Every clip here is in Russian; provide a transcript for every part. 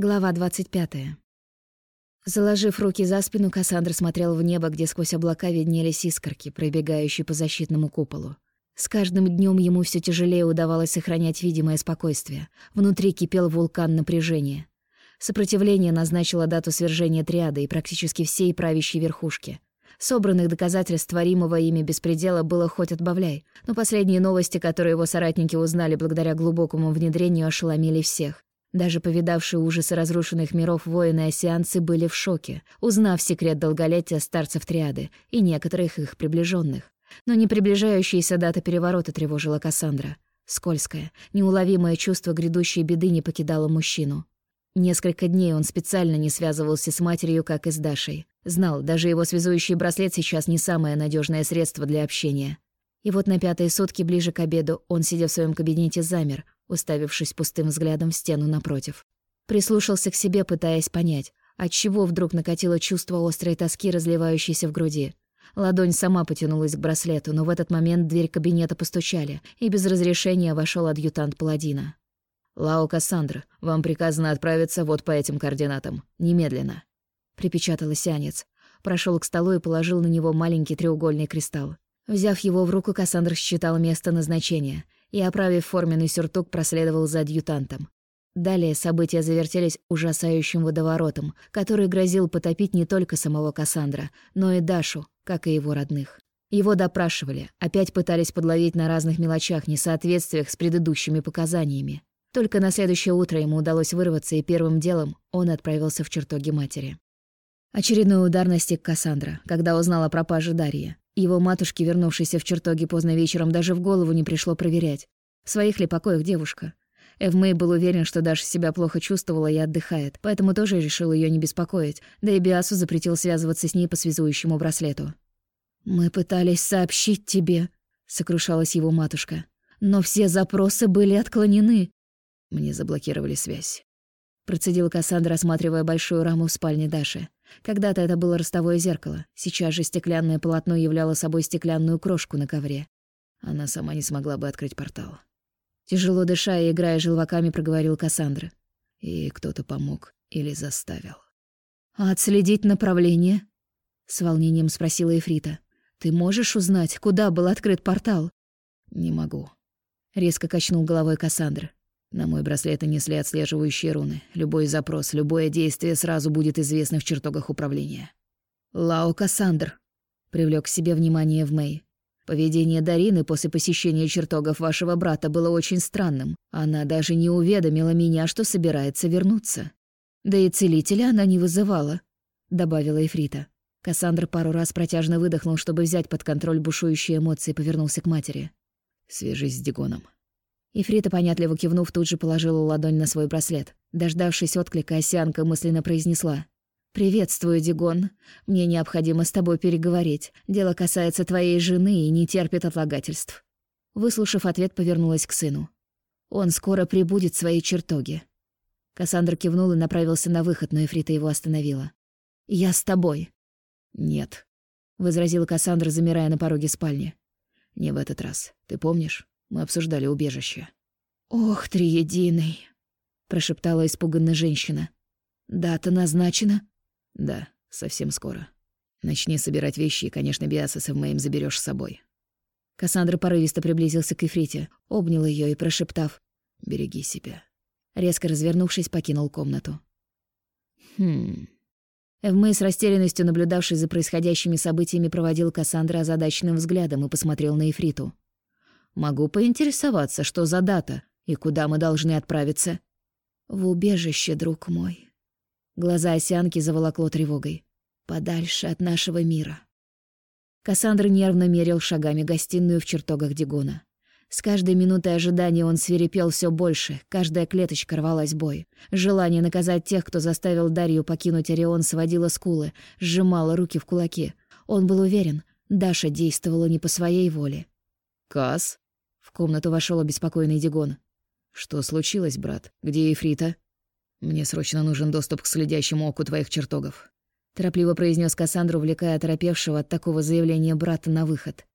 Глава 25. Заложив руки за спину, Кассандра смотрел в небо, где сквозь облака виднелись искорки, пробегающие по защитному куполу. С каждым днем ему все тяжелее удавалось сохранять видимое спокойствие. Внутри кипел вулкан напряжения. Сопротивление назначило дату свержения триады и практически всей правящей верхушки. Собранных доказательств творимого ими беспредела было хоть отбавляй, но последние новости, которые его соратники узнали благодаря глубокому внедрению, ошеломили всех. Даже повидавшие ужасы разрушенных миров воины осеанцы были в шоке, узнав секрет долголетия старцев триады и некоторых их приближенных. Но не приближающаяся дата переворота тревожила Кассандра. Скользкое, неуловимое чувство грядущей беды не покидало мужчину. Несколько дней он специально не связывался с матерью, как и с Дашей. Знал, даже его связующий браслет сейчас не самое надежное средство для общения. И вот на пятые сутки ближе к обеду он, сидя в своем кабинете, замер, уставившись пустым взглядом в стену напротив. Прислушался к себе, пытаясь понять, отчего вдруг накатило чувство острой тоски, разливающейся в груди. Ладонь сама потянулась к браслету, но в этот момент дверь кабинета постучали, и без разрешения вошел адъютант паладина. «Лао Кассандра, вам приказано отправиться вот по этим координатам. Немедленно», — припечатал сианец. Прошел к столу и положил на него маленький треугольный кристалл. Взяв его в руку, Кассандр считал место назначения — и, оправив форменный сюртук, проследовал за адъютантом. Далее события завертелись ужасающим водоворотом, который грозил потопить не только самого Кассандра, но и Дашу, как и его родных. Его допрашивали, опять пытались подловить на разных мелочах, несоответствиях с предыдущими показаниями. Только на следующее утро ему удалось вырваться, и первым делом он отправился в чертоги матери. Очередной удар настиг Кассандра, когда узнала о пропаже Дарьи. Его матушке, вернувшейся в чертоги поздно вечером, даже в голову не пришло проверять, в своих ли покоях девушка. Эвмей был уверен, что Даша себя плохо чувствовала и отдыхает, поэтому тоже решил ее не беспокоить, да и Биасу запретил связываться с ней по связующему браслету. «Мы пытались сообщить тебе», — сокрушалась его матушка. «Но все запросы были отклонены». «Мне заблокировали связь», — процедил Кассандра, осматривая большую раму в спальне Даши. Когда-то это было ростовое зеркало, сейчас же стеклянное полотно являло собой стеклянную крошку на ковре. Она сама не смогла бы открыть портал. Тяжело дыша и играя желваками, проговорил Кассандра. И кто-то помог или заставил. «А отследить направление?» — с волнением спросила Эфрита. «Ты можешь узнать, куда был открыт портал?» «Не могу», — резко качнул головой Кассандра. На мой браслет нанесли отслеживающие руны. Любой запрос, любое действие сразу будет известно в чертогах управления. «Лао Кассандр», — привлек к себе внимание в Мэй. «Поведение Дарины после посещения чертогов вашего брата было очень странным. Она даже не уведомила меня, что собирается вернуться. Да и целителя она не вызывала», — добавила Эфрита. Кассандр пару раз протяжно выдохнул, чтобы взять под контроль бушующие эмоции, повернулся к матери. «Свяжись с Дигоном», Ифрита, понятливо кивнув, тут же положила ладонь на свой браслет. Дождавшись отклика, Осянка мысленно произнесла. «Приветствую, Дигон. Мне необходимо с тобой переговорить. Дело касается твоей жены и не терпит отлагательств». Выслушав ответ, повернулась к сыну. «Он скоро прибудет в своей чертоге». Кассандра кивнул и направился на выход, но Ифрита его остановила. «Я с тобой». «Нет», — возразила Кассандра, замирая на пороге спальни. «Не в этот раз. Ты помнишь? Мы обсуждали убежище. «Ох, триединый!» — прошептала испуганно женщина. «Дата назначена?» «Да, совсем скоро. Начни собирать вещи, и, конечно, Биасоса в моим заберешь с собой». Кассандра порывисто приблизился к Ифрите, обнял ее и, прошептав «Береги себя», резко развернувшись, покинул комнату. «Хм...» Эвмей с растерянностью, наблюдавший за происходящими событиями, проводил Кассандра озадаченным взглядом и посмотрел на Ифриту. Могу поинтересоваться, что за дата и куда мы должны отправиться?» «В убежище, друг мой». Глаза осянки заволокло тревогой. «Подальше от нашего мира». Кассандра нервно мерил шагами гостиную в чертогах Дигона. С каждой минутой ожидания он свирепел все больше, каждая клеточка рвалась бой. Желание наказать тех, кто заставил Дарью покинуть Орион, сводило скулы, сжимало руки в кулаки. Он был уверен, Даша действовала не по своей воле. «Касс?» В комнату вошел обеспокоенный Дигон. «Что случилось, брат? Где Ефрита?» «Мне срочно нужен доступ к следящему оку твоих чертогов», — торопливо произнес Кассандру, увлекая оторопевшего от такого заявления брата на выход.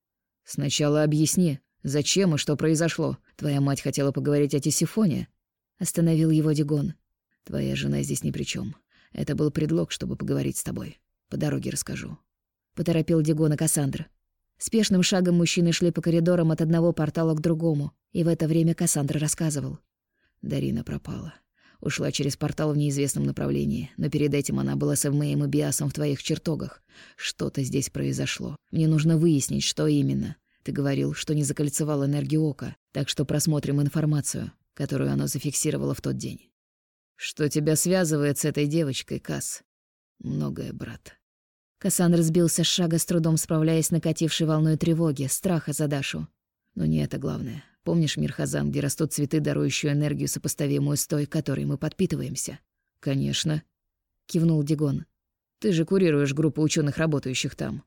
«Сначала объясни, зачем и что произошло? Твоя мать хотела поговорить о Тисифоне?» — остановил его Дигон. Твоя жена здесь ни при чем. Это был предлог, чтобы поговорить с тобой. По дороге расскажу. Поторопил Дигона Кассандр. Спешным шагом мужчины шли по коридорам от одного портала к другому, и в это время Кассандра рассказывал. Дарина пропала. Ушла через портал в неизвестном направлении, но перед этим она была с Эвмеем и Биасом в твоих чертогах. Что-то здесь произошло. Мне нужно выяснить, что именно. Ты говорил, что не закольцевал энергию ока, так что просмотрим информацию, которую оно зафиксировало в тот день. Что тебя связывает с этой девочкой, Кас? Многое, брат. Кассандр сбился с шага, с трудом справляясь с накатившей волной тревоги, страха за Дашу. Но не это главное. Помнишь мир Хазан, где растут цветы, дарующие энергию, сопоставимую с той, которой мы подпитываемся? Конечно, кивнул Дигон. Ты же курируешь группу ученых, работающих там.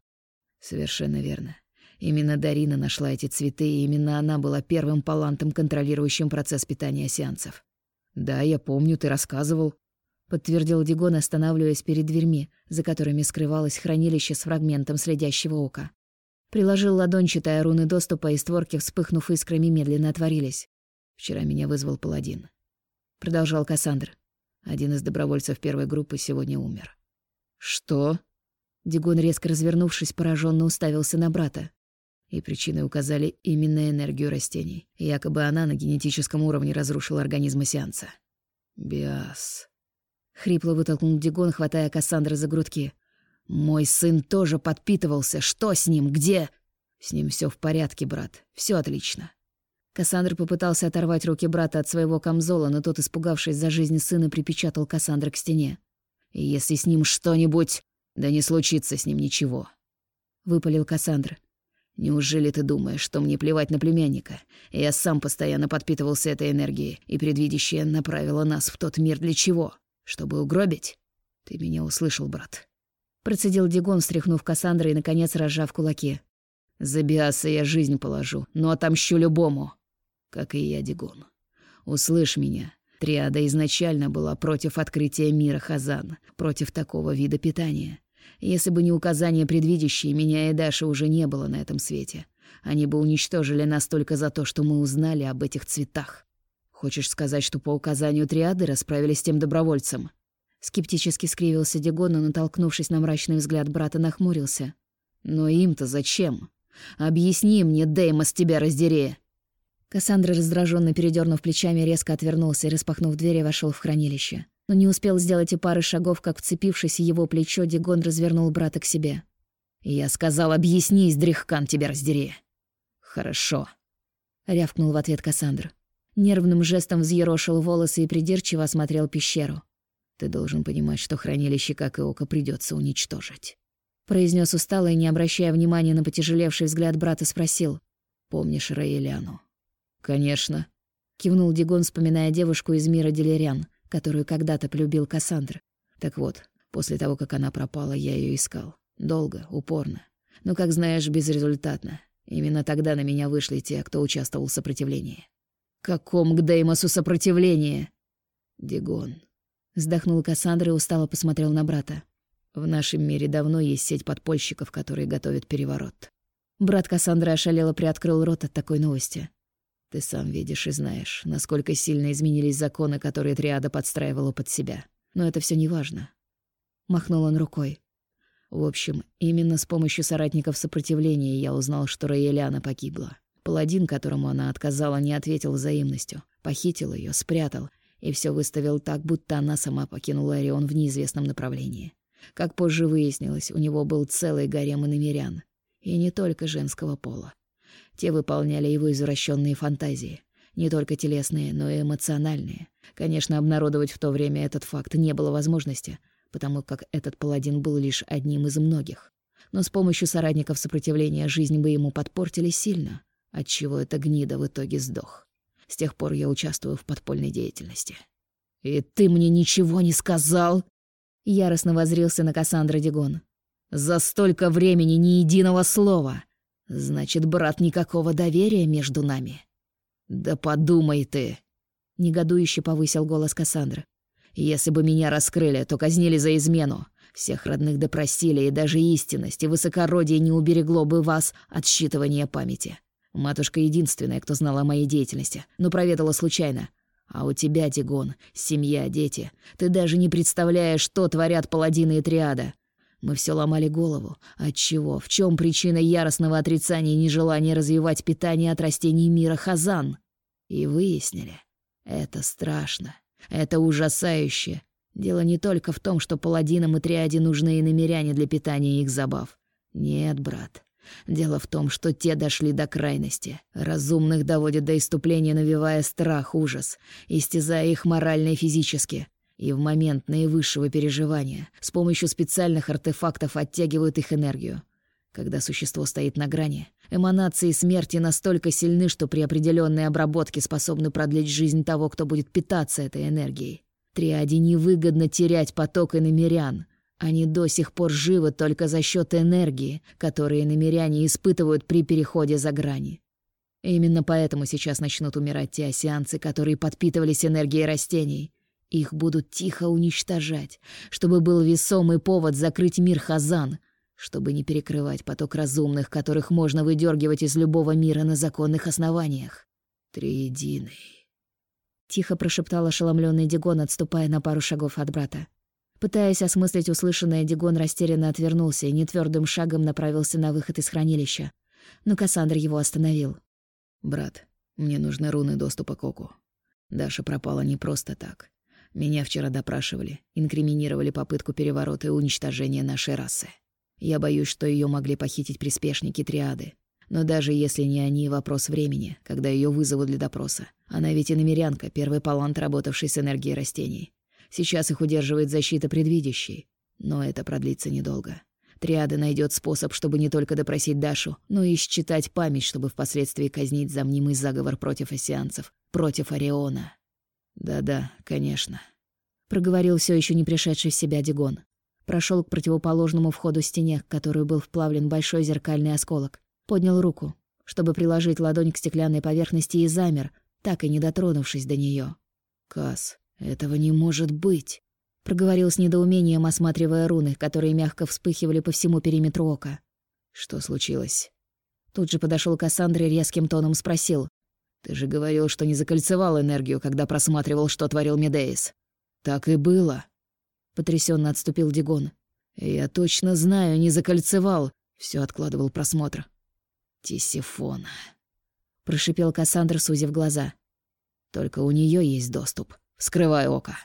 Совершенно верно. Именно Дарина нашла эти цветы, и именно она была первым палантом, контролирующим процесс питания сеансов. Да, я помню, ты рассказывал. Подтвердил Дигон, останавливаясь перед дверьми, за которыми скрывалось хранилище с фрагментом следящего ока. Приложил ладонь, читая руны доступа, и створки, вспыхнув искрами, медленно отворились. «Вчера меня вызвал паладин», — продолжал Кассандр. «Один из добровольцев первой группы сегодня умер». «Что?» Дигон, резко развернувшись, пораженно уставился на брата. И причиной указали именно энергию растений. Якобы она на генетическом уровне разрушила организм сеанса. «Биас», — хрипло вытолкнул Дигон, хватая Кассандра за грудки. Мой сын тоже подпитывался. Что с ним? Где? С ним все в порядке, брат. Все отлично. Кассандр попытался оторвать руки брата от своего камзола, но тот, испугавшись за жизнь сына, припечатал Кассандра к стене. Если с ним что-нибудь... Да не случится с ним ничего. Выпалил Кассандр. Неужели ты думаешь, что мне плевать на племянника? Я сам постоянно подпитывался этой энергией, и предвидящее направило нас в тот мир для чего? Чтобы угробить? Ты меня услышал, брат. Процедил Дигон, встряхнув Кассандра и, наконец, разжав кулаки. «За Биаса я жизнь положу, но отомщу любому. Как и я, Дигон. Услышь меня. Триада изначально была против открытия мира Хазан, против такого вида питания. Если бы не указания предвидящие, меня и Даши уже не было на этом свете. Они бы уничтожили нас только за то, что мы узнали об этих цветах. Хочешь сказать, что по указанию Триады расправились с тем добровольцем?» Скептически скривился Дигон, но, натолкнувшись на мрачный взгляд брата, нахмурился. «Но им-то зачем? Объясни мне, Деймос, тебя раздери!» Кассандра, раздраженно передернув плечами, резко отвернулся и, распахнув дверь, вошел в хранилище. Но не успел сделать и пары шагов, как, вцепившись в его плечо, Дигон развернул брата к себе. «Я сказал, объяснись, Дрихкан, тебя раздери!» «Хорошо», — рявкнул в ответ Кассандр. Нервным жестом взъерошил волосы и придирчиво осмотрел пещеру. Ты должен понимать, что хранилище, как и око, придется уничтожить. Произнес устало и, не обращая внимания на потяжелевший взгляд брата, спросил. «Помнишь Раэляну?» «Конечно», — кивнул Дигон, вспоминая девушку из мира Делериан, которую когда-то полюбил Кассандр. «Так вот, после того, как она пропала, я ее искал. Долго, упорно. Но, как знаешь, безрезультатно. Именно тогда на меня вышли те, кто участвовал в сопротивлении». «Каком к Деймосу сопротивлении?» «Дигон, Вздохнул Кассандра и устало посмотрел на брата. В нашем мире давно есть сеть подпольщиков, которые готовят переворот. Брат Кассандра ошалело приоткрыл рот от такой новости. Ты сам видишь и знаешь, насколько сильно изменились законы, которые Триада подстраивала под себя. Но это все не важно. Махнул он рукой. В общем, именно с помощью соратников сопротивления я узнал, что Раэляна погибла. Паладин, которому она отказала, не ответил взаимностью. Похитил ее, спрятал и все выставил так, будто она сама покинула Орион в неизвестном направлении. Как позже выяснилось, у него был целый гарем иномерян. И не только женского пола. Те выполняли его извращенные фантазии. Не только телесные, но и эмоциональные. Конечно, обнародовать в то время этот факт не было возможности, потому как этот паладин был лишь одним из многих. Но с помощью соратников сопротивления жизнь бы ему подпортили сильно, отчего эта гнида в итоге сдох. С тех пор я участвую в подпольной деятельности. «И ты мне ничего не сказал?» Яростно возрился на Кассандра Дигон. «За столько времени ни единого слова! Значит, брат, никакого доверия между нами!» «Да подумай ты!» Негодующе повысил голос Кассандра. «Если бы меня раскрыли, то казнили за измену. Всех родных допросили, и даже истинность и высокородие не уберегло бы вас от считывания памяти. Матушка единственная, кто знала о моей деятельности, но проведала случайно. А у тебя, Тигон, семья, дети. Ты даже не представляешь, что творят паладины и триада. Мы все ломали голову. Отчего? В чем причина яростного отрицания и нежелания развивать питание от растений мира Хазан? И выяснили. Это страшно. Это ужасающе. Дело не только в том, что паладинам и триаде нужны и намеряне для питания их забав. Нет, брат. Дело в том, что те дошли до крайности. Разумных доводят до иступления, навевая страх, ужас, истязая их морально и физически. И в момент наивысшего переживания с помощью специальных артефактов оттягивают их энергию. Когда существо стоит на грани, эманации смерти настолько сильны, что при определенной обработке способны продлить жизнь того, кто будет питаться этой энергией. Триаде невыгодно терять поток иномерян. Они до сих пор живы только за счет энергии, которую намеряне испытывают при переходе за грани. Именно поэтому сейчас начнут умирать те осеанцы, которые подпитывались энергией растений. Их будут тихо уничтожать, чтобы был весомый повод закрыть мир Хазан, чтобы не перекрывать поток разумных, которых можно выдергивать из любого мира на законных основаниях. Триединый. Тихо прошептал ошеломленный Дигон, отступая на пару шагов от брата. Пытаясь осмыслить услышанное, Дигон растерянно отвернулся и нетвёрдым шагом направился на выход из хранилища. Но Кассандр его остановил. «Брат, мне нужны руны доступа к Оку. Даша пропала не просто так. Меня вчера допрашивали, инкриминировали попытку переворота и уничтожения нашей расы. Я боюсь, что ее могли похитить приспешники Триады. Но даже если не они, вопрос времени, когда ее вызовут для допроса. Она ведь и намерянка, первый палант, работавший с энергией растений. Сейчас их удерживает защита предвидящей. Но это продлится недолго. Триада найдет способ, чтобы не только допросить Дашу, но и считать память, чтобы впоследствии казнить за мнимый заговор против осеанцев, против Ориона. «Да-да, конечно», — проговорил все еще не пришедший в себя Дигон. Прошел к противоположному входу стене, в которую был вплавлен большой зеркальный осколок. Поднял руку, чтобы приложить ладонь к стеклянной поверхности и замер, так и не дотронувшись до нее. «Касс, этого не может быть!» — проговорил с недоумением, осматривая руны, которые мягко вспыхивали по всему периметру ока. «Что случилось?» Тут же подошел Кассандр и резким тоном спросил. Ты же говорил, что не закольцевал энергию, когда просматривал, что творил Медеис. Так и было. Потрясенно отступил Дигон. Я точно знаю, не закольцевал. Все откладывал просмотр. Тисифона. Прошипел Кассандр, сузив глаза. Только у нее есть доступ. Вскрывай око.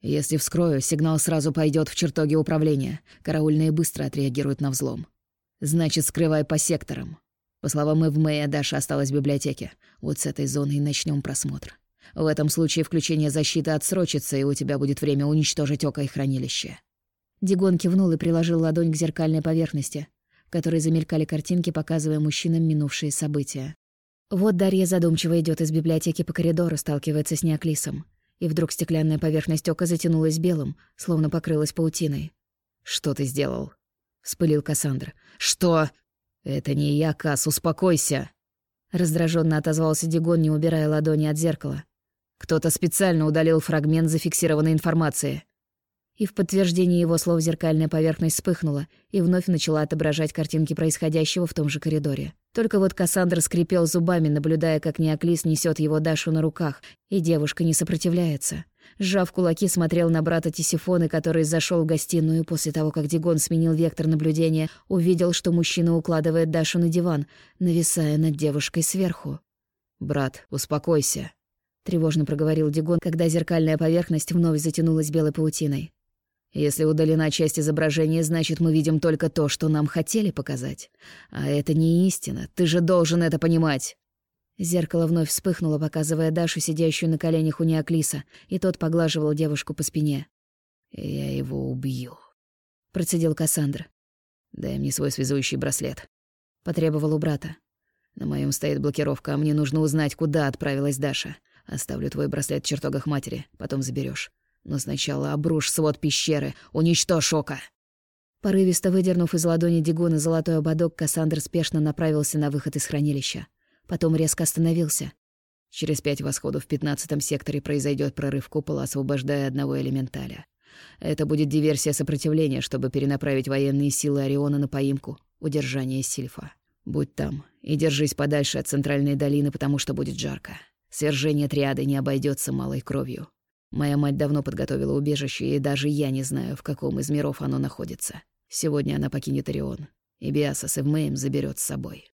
Если вскрою, сигнал сразу пойдет в чертоге управления. Караульные быстро отреагируют на взлом. Значит, скрывай по секторам. По словам Эвмея, Даша осталась в библиотеке. Вот с этой зоны и начнем просмотр. В этом случае включение защиты отсрочится, и у тебя будет время уничтожить око и хранилище». Дигон кивнул и приложил ладонь к зеркальной поверхности, в которой замелькали картинки, показывая мужчинам минувшие события. Вот Дарья задумчиво идет из библиотеки по коридору, сталкивается с Неоклисом. И вдруг стеклянная поверхность ока затянулась белым, словно покрылась паутиной. «Что ты сделал?» — вспылил Кассандра. «Что?» «Это не я, Кас, успокойся!» Раздраженно отозвался Дигон, не убирая ладони от зеркала. «Кто-то специально удалил фрагмент зафиксированной информации». И в подтверждение его слов зеркальная поверхность вспыхнула и вновь начала отображать картинки происходящего в том же коридоре. Только вот Кассандра скрипел зубами, наблюдая, как Неоклис несет его Дашу на руках, и девушка не сопротивляется. Сжав кулаки, смотрел на брата Тисифоны, который зашел в гостиную после того, как Дигон сменил вектор наблюдения, увидел, что мужчина укладывает Дашу на диван, нависая над девушкой сверху. «Брат, успокойся», — тревожно проговорил Дигон, когда зеркальная поверхность вновь затянулась белой паутиной. Если удалена часть изображения, значит, мы видим только то, что нам хотели показать. А это не истина, ты же должен это понимать. Зеркало вновь вспыхнуло, показывая Дашу, сидящую на коленях у Неоклиса, и тот поглаживал девушку по спине. «Я его убью», — процедил Кассандра. «Дай мне свой связующий браслет», — потребовал у брата. «На моем стоит блокировка, а мне нужно узнать, куда отправилась Даша. Оставлю твой браслет в чертогах матери, потом заберешь. Но сначала обрушь свод пещеры, уничтожь око!» Порывисто выдернув из ладони Дигона золотой ободок, Кассандр спешно направился на выход из хранилища. Потом резко остановился. Через пять восходов в пятнадцатом секторе произойдет прорыв купола, освобождая одного элементаля. Это будет диверсия сопротивления, чтобы перенаправить военные силы Ориона на поимку, удержание Сильфа. Будь там и держись подальше от центральной долины, потому что будет жарко. Свержение триады не обойдется малой кровью. Моя мать давно подготовила убежище, и даже я не знаю, в каком из миров оно находится. Сегодня она покинет Орион, и Биаса с Эвмеем заберет с собой.